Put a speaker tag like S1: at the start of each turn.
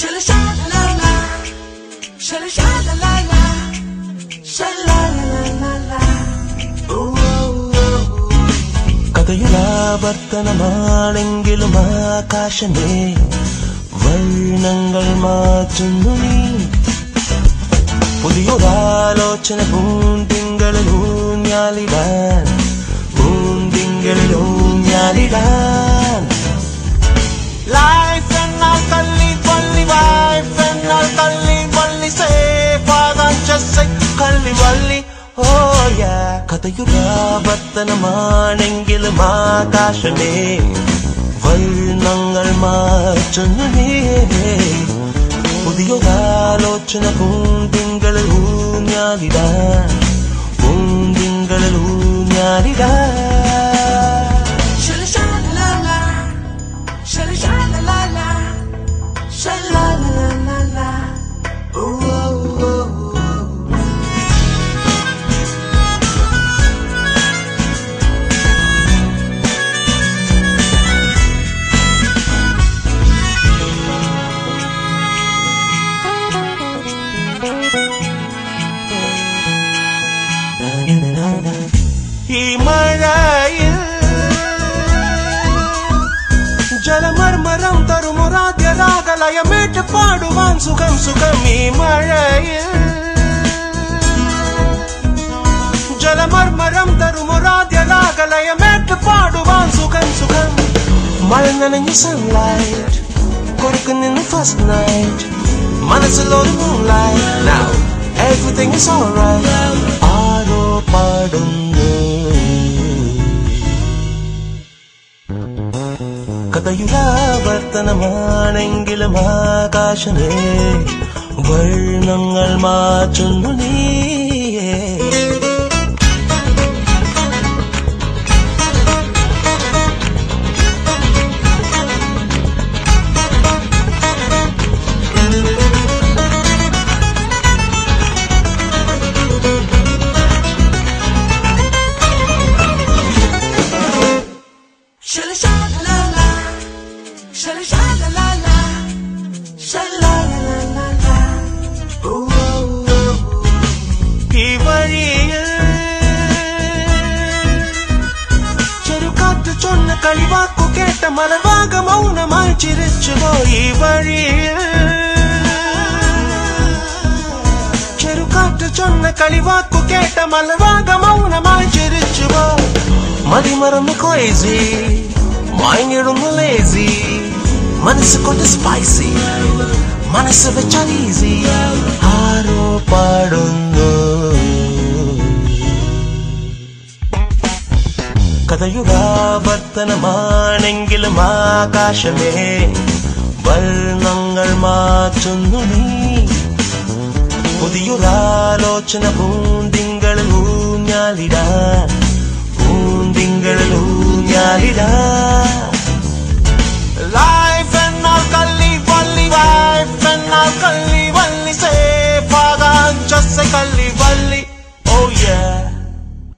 S1: sha കഥയിലാവർത്തനമാണെങ്കിലും ആകാശമേ വർണങ്ങൾ മാറ്റുന്നു പുതിയൊരാലോചന പൂന്തിങ്കളിൽ ഞാലിടാൻ പൂന്തിങ്കളിൽ ഞാലിടാൻ വള്ളി ഓയ കഥയുരാവർത്തനമാണെങ്കിലും ആകാശമേ വർണങ്ങൾ മാറ്റുന്നു നീ പുതിയൊരാലോചന പൂന്തിങ്കളിൽ ഊഞ്ഞാലിടാൻ പൂന്തിങ്കളിൽ ഊഞ്ഞാലിടാൻ. الليل ஜலமர்மரம் தரும் ராத்திய ராகலயமேட்டு பாடுவான் சுகம் சுகமே மழையில். ஜலமர்மரம் தரும் ராத்திய ராகலயமேட்டு பாடுவான் சுகம் சுகம். மழை நனைஞ்சு சன்லைட் கொடுக்கு நின்று ஃபர்ஸ்ட் நைட் மனசுல ஒரு moonlight Now everything is alright. ஆரோ பாடும் കഥയുലാവർത്തനമാണെങ്കിലും ആകാശമേ വർണങ്ങൾ മാറ്റുന്നു നീയേ வாக்கு கேட்ட மலர்வாக மௌனமாய் சிரிச்சு போய் வழியில் செருக்காற்று சொன்ன களிவாக்கு கேட்ட மலர்வாக மௌனமாய் சிரிச்சு போ மதிமறந்து கோயசி மயங்கிடும் லேசி. மனசு கொஞ்சம் ஸ்பைசி மனசு வச்சா ஈஸி കഥയുടാവർത്തനമാണെങ്കിലും ആകാശമേ വർണങ്ങൾ മാറ്റുന്നു നീ. പുതിയൊരാലോചന പൂന്തിങ്കളിൽ ഊഞ്ഞാലിടാൻ പൂന്തിങ്കളിൽ ഊഞ്ഞാലിടാൻ